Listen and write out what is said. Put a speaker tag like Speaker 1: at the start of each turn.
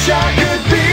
Speaker 1: wish I could be